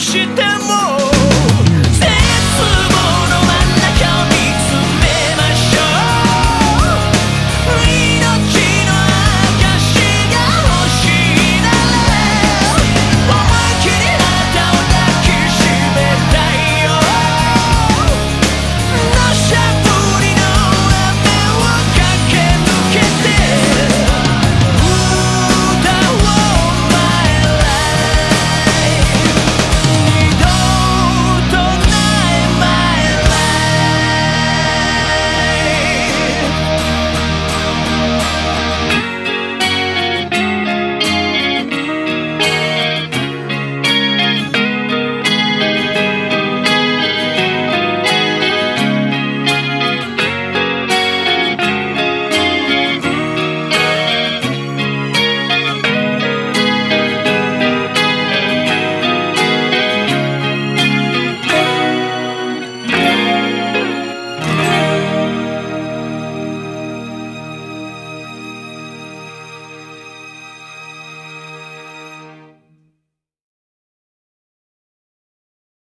te temo.